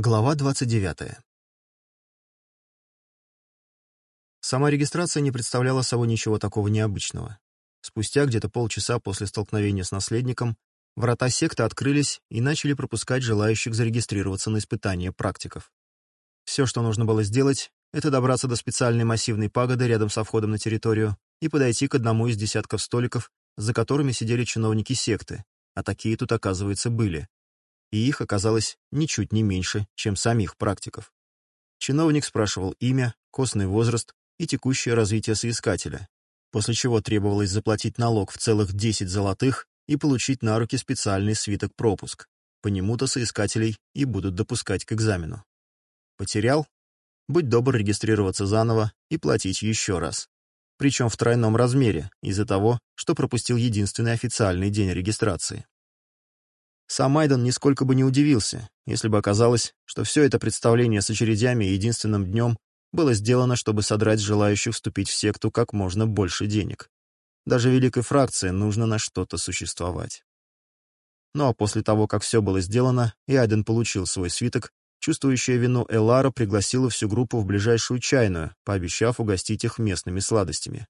Глава 29. Сама регистрация не представляла собой ничего такого необычного. Спустя где-то полчаса после столкновения с наследником врата секты открылись и начали пропускать желающих зарегистрироваться на испытания практиков. Все, что нужно было сделать, это добраться до специальной массивной пагоды рядом со входом на территорию и подойти к одному из десятков столиков, за которыми сидели чиновники секты, а такие тут, оказывается, были, и их оказалось ничуть не меньше, чем самих практиков. Чиновник спрашивал имя, костный возраст и текущее развитие соискателя, после чего требовалось заплатить налог в целых 10 золотых и получить на руки специальный свиток-пропуск. По нему-то соискателей и будут допускать к экзамену. Потерял? Будь добр регистрироваться заново и платить еще раз. Причем в тройном размере, из-за того, что пропустил единственный официальный день регистрации. Сам Айден нисколько бы не удивился, если бы оказалось, что все это представление с очередями и единственным днем было сделано, чтобы содрать желающих вступить в секту как можно больше денег. Даже великой фракции нужно на что-то существовать. Ну а после того, как все было сделано, и Айден получил свой свиток, чувствующая вину Элара пригласила всю группу в ближайшую чайную, пообещав угостить их местными сладостями.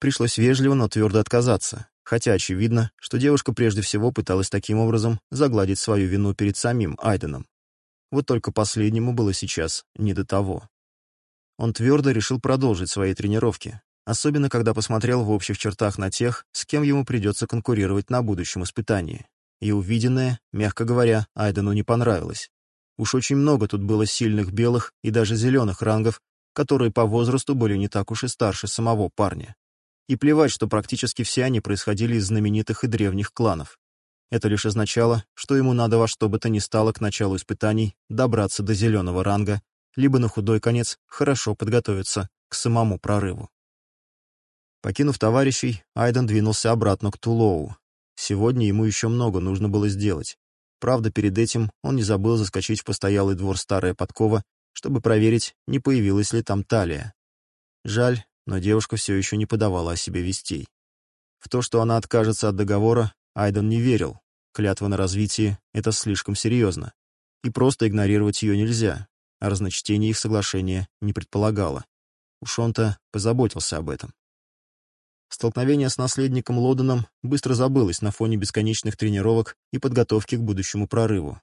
Пришлось вежливо, но твердо отказаться, хотя очевидно, что девушка прежде всего пыталась таким образом загладить свою вину перед самим Айденом. Вот только последнему было сейчас не до того. Он твердо решил продолжить свои тренировки, особенно когда посмотрел в общих чертах на тех, с кем ему придется конкурировать на будущем испытании. И увиденное, мягко говоря, Айдену не понравилось. Уж очень много тут было сильных белых и даже зеленых рангов, которые по возрасту были не так уж и старше самого парня. И плевать, что практически все они происходили из знаменитых и древних кланов. Это лишь означало, что ему надо во что бы то ни стало к началу испытаний добраться до зеленого ранга, либо на худой конец хорошо подготовиться к самому прорыву. Покинув товарищей, Айден двинулся обратно к Тулоу. Сегодня ему еще много нужно было сделать. Правда, перед этим он не забыл заскочить в постоялый двор Старая Подкова, чтобы проверить, не появилась ли там талия. Жаль, но девушка все еще не подавала о себе вестей. В то, что она откажется от договора, Айден не верил. Клятва на развитие — это слишком серьезно. И просто игнорировать ее нельзя, а разночтение их соглашения не предполагало. Уж он-то позаботился об этом. Столкновение с наследником Лодоном быстро забылось на фоне бесконечных тренировок и подготовки к будущему прорыву.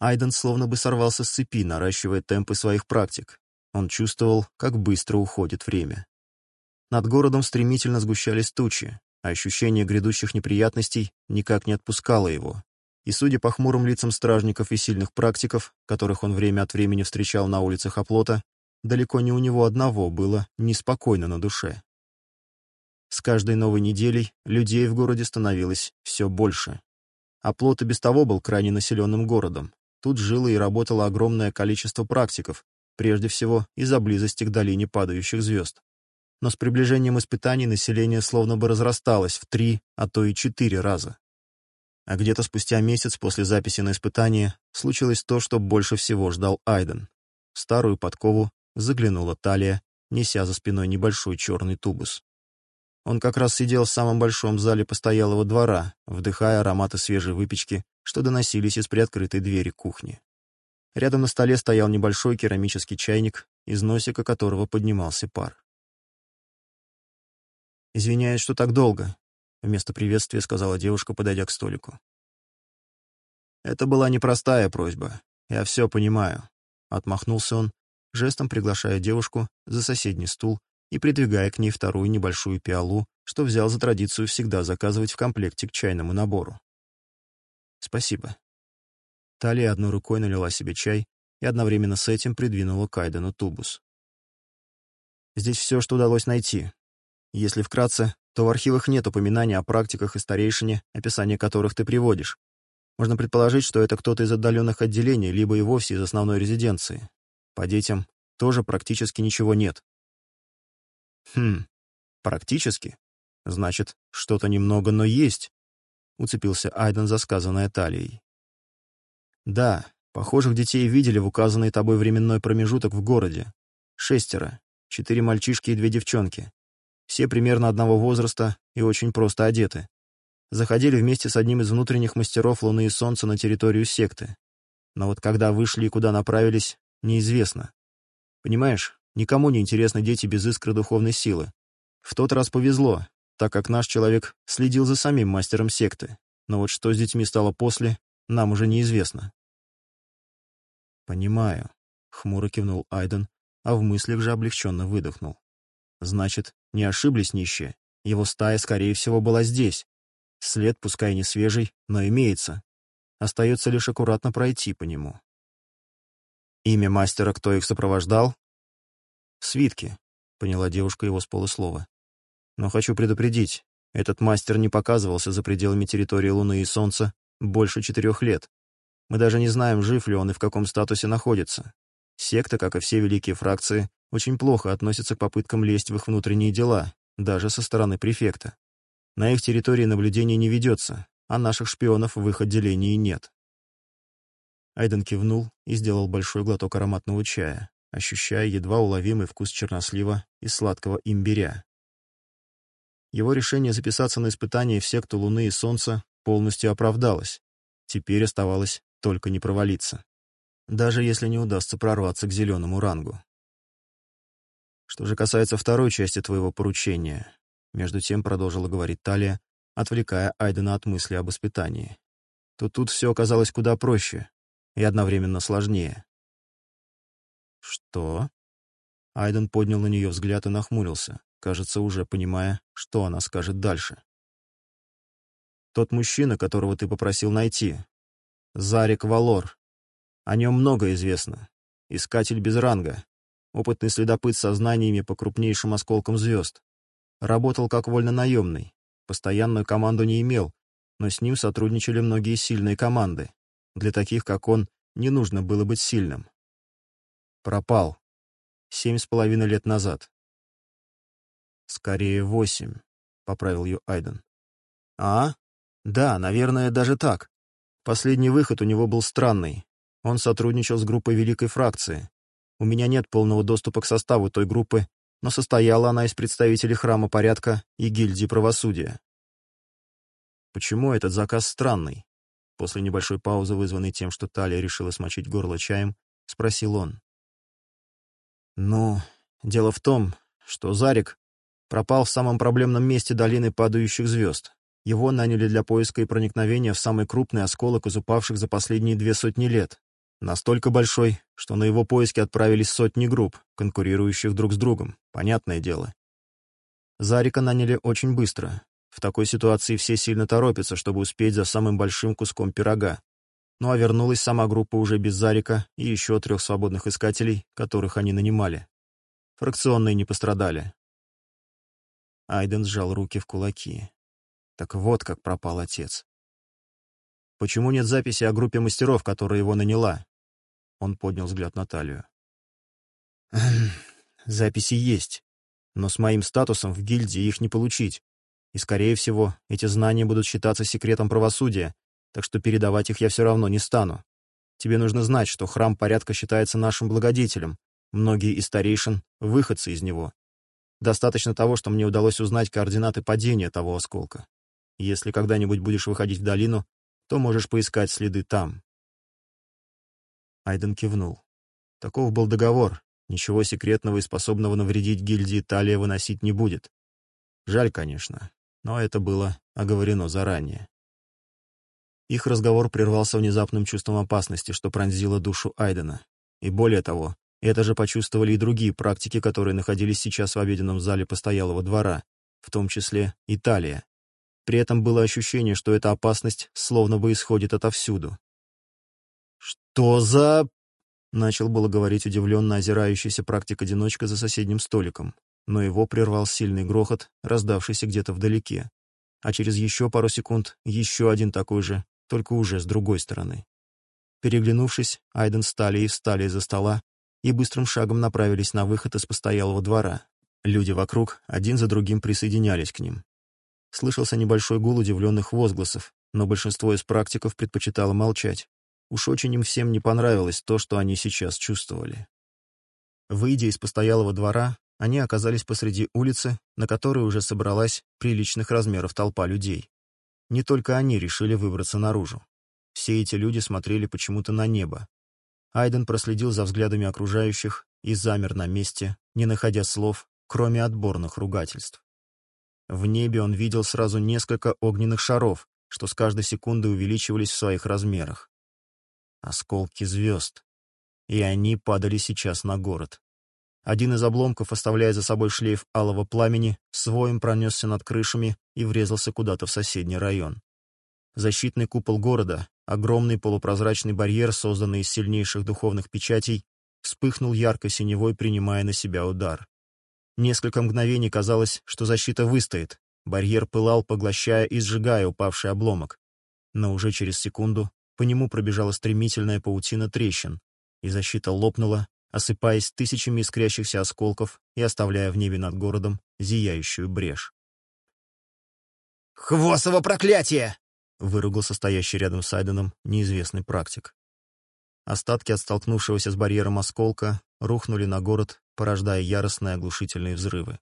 Айден словно бы сорвался с цепи, наращивая темпы своих практик. Он чувствовал, как быстро уходит время. Над городом стремительно сгущались тучи, а ощущение грядущих неприятностей никак не отпускало его. И судя по хмурым лицам стражников и сильных практиков, которых он время от времени встречал на улицах оплота, далеко не у него одного было неспокойно на душе. С каждой новой неделей людей в городе становилось все больше. Оплот и без того был крайне населенным городом. Тут жило и работало огромное количество практиков, прежде всего из-за близости к долине падающих звезд но с приближением испытаний население словно бы разрасталось в три, а то и четыре раза. А где-то спустя месяц после записи на испытание случилось то, что больше всего ждал Айден. В старую подкову заглянула талия, неся за спиной небольшой черный тубус. Он как раз сидел в самом большом зале постоялого двора, вдыхая ароматы свежей выпечки, что доносились из приоткрытой двери кухни. Рядом на столе стоял небольшой керамический чайник, из носика которого поднимался пар. «Извиняюсь, что так долго», — вместо приветствия сказала девушка, подойдя к столику. «Это была непростая просьба. Я все понимаю», — отмахнулся он, жестом приглашая девушку за соседний стул и придвигая к ней вторую небольшую пиалу, что взял за традицию всегда заказывать в комплекте к чайному набору. «Спасибо». Талия одной рукой налила себе чай и одновременно с этим придвинула Кайдену тубус. «Здесь все, что удалось найти», если вкратце, то в архивах нет упоминания о практиках и старейшине, описание которых ты приводишь. Можно предположить, что это кто-то из отдаленных отделений, либо и вовсе из основной резиденции. По детям тоже практически ничего нет. Хм, практически? Значит, что-то немного, но есть, уцепился Айден за сказанное талией. Да, похожих детей видели в указанный тобой временной промежуток в городе. Шестеро, четыре мальчишки и две девчонки, все примерно одного возраста и очень просто одеты. Заходили вместе с одним из внутренних мастеров Луны и Солнца на территорию секты. Но вот когда вышли и куда направились, неизвестно. Понимаешь, никому не интересны дети без искры духовной силы. В тот раз повезло, так как наш человек следил за самим мастером секты. Но вот что с детьми стало после, нам уже неизвестно. «Понимаю», — хмуро кивнул Айден, а в мыслях же облегченно выдохнул. «Значит, не ошиблись нищие. Его стая, скорее всего, была здесь. След, пускай не свежий, но имеется. Остается лишь аккуратно пройти по нему. Имя мастера, кто их сопровождал? «Свитки», — поняла девушка его с полуслова. «Но хочу предупредить, этот мастер не показывался за пределами территории Луны и Солнца больше четырех лет. Мы даже не знаем, жив ли он и в каком статусе находится. Секта, как и все великие фракции, очень плохо относятся к попыткам лезть в их внутренние дела, даже со стороны префекта. На их территории наблюдения не ведется, а наших шпионов в их отделении нет. Айден кивнул и сделал большой глоток ароматного чая, ощущая едва уловимый вкус чернослива и сладкого имбиря. Его решение записаться на испытание в секту Луны и Солнца полностью оправдалось. Теперь оставалось только не провалиться. Даже если не удастся прорваться к зеленому рангу. Что же касается второй части твоего поручения, между тем продолжила говорить Талия, отвлекая Айдена от мысли об испытании, то тут все оказалось куда проще и одновременно сложнее. «Что?» Айден поднял на нее взгляд и нахмурился, кажется, уже понимая, что она скажет дальше. «Тот мужчина, которого ты попросил найти. Зарик Валор. О нем много известно. Искатель без ранга опытный следопыт со знаниями по крупнейшим осколкам звезд. Работал как вольнонаемный, постоянную команду не имел, но с ним сотрудничали многие сильные команды. Для таких, как он, не нужно было быть сильным. Пропал. Семь с половиной лет назад. «Скорее восемь», — поправил ее Айден. «А? Да, наверное, даже так. Последний выход у него был странный. Он сотрудничал с группой Великой Фракции, у меня нет полного доступа к составу той группы, но состояла она из представителей храма порядка и гильдии правосудия. Почему этот заказ странный? После небольшой паузы, вызванной тем, что Талия решила смочить горло чаем, спросил он. «Ну, дело в том, что Зарик пропал в самом проблемном месте долины падающих звезд. Его наняли для поиска и проникновения в самый крупный осколок из упавших за последние две сотни лет. Настолько большой, что на его поиски отправились сотни групп, конкурирующих друг с другом, понятное дело. Зарика наняли очень быстро. В такой ситуации все сильно торопятся, чтобы успеть за самым большим куском пирога. Ну а вернулась сама группа уже без Зарика и еще трех свободных искателей, которых они нанимали. Фракционные не пострадали. Айден сжал руки в кулаки. Так вот как пропал отец. Почему нет записи о группе мастеров, которая его наняла? Он поднял взгляд на талию. Эм, «Записи есть, но с моим статусом в гильдии их не получить. И, скорее всего, эти знания будут считаться секретом правосудия, так что передавать их я все равно не стану. Тебе нужно знать, что храм порядка считается нашим благодетелем. Многие из старейшин — выходцы из него. Достаточно того, что мне удалось узнать координаты падения того осколка. Если когда-нибудь будешь выходить в долину, то можешь поискать следы там. Айден кивнул. Таков был договор. Ничего секретного и способного навредить гильдии Талия выносить не будет. Жаль, конечно, но это было оговорено заранее. Их разговор прервался внезапным чувством опасности, что пронзило душу Айдена. И более того, это же почувствовали и другие практики, которые находились сейчас в обеденном зале постоялого двора, в том числе Италия. При этом было ощущение, что эта опасность словно бы исходит отовсюду что за...» Начал было говорить удивленно озирающийся практик-одиночка за соседним столиком, но его прервал сильный грохот, раздавшийся где-то вдалеке. А через еще пару секунд еще один такой же, только уже с другой стороны. Переглянувшись, Айден стали и встали из-за стола и быстрым шагом направились на выход из постоялого двора. Люди вокруг один за другим присоединялись к ним. Слышался небольшой гул удивленных возгласов, но большинство из практиков предпочитало молчать, Уж очень им всем не понравилось то, что они сейчас чувствовали. Выйдя из постоялого двора, они оказались посреди улицы, на которой уже собралась приличных размеров толпа людей. Не только они решили выбраться наружу. Все эти люди смотрели почему-то на небо. Айден проследил за взглядами окружающих и замер на месте, не находя слов, кроме отборных ругательств. В небе он видел сразу несколько огненных шаров, что с каждой секундой увеличивались в своих размерах осколки звезд. И они падали сейчас на город. Один из обломков, оставляя за собой шлейф алого пламени, своим пронесся над крышами и врезался куда-то в соседний район. Защитный купол города, огромный полупрозрачный барьер, созданный из сильнейших духовных печатей, вспыхнул ярко-синевой, принимая на себя удар. Несколько мгновений казалось, что защита выстоит. Барьер пылал, поглощая и сжигая упавший обломок. Но уже через секунду по нему пробежала стремительная паутина трещин, и защита лопнула, осыпаясь тысячами искрящихся осколков и оставляя в небе над городом зияющую брешь. «Хвосово проклятие!» — выругался стоящий рядом с Айденом неизвестный практик. Остатки от столкнувшегося с барьером осколка рухнули на город, порождая яростные оглушительные взрывы.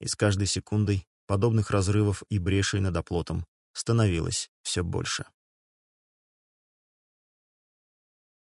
И с каждой секундой подобных разрывов и брешей над оплотом становилось все больше.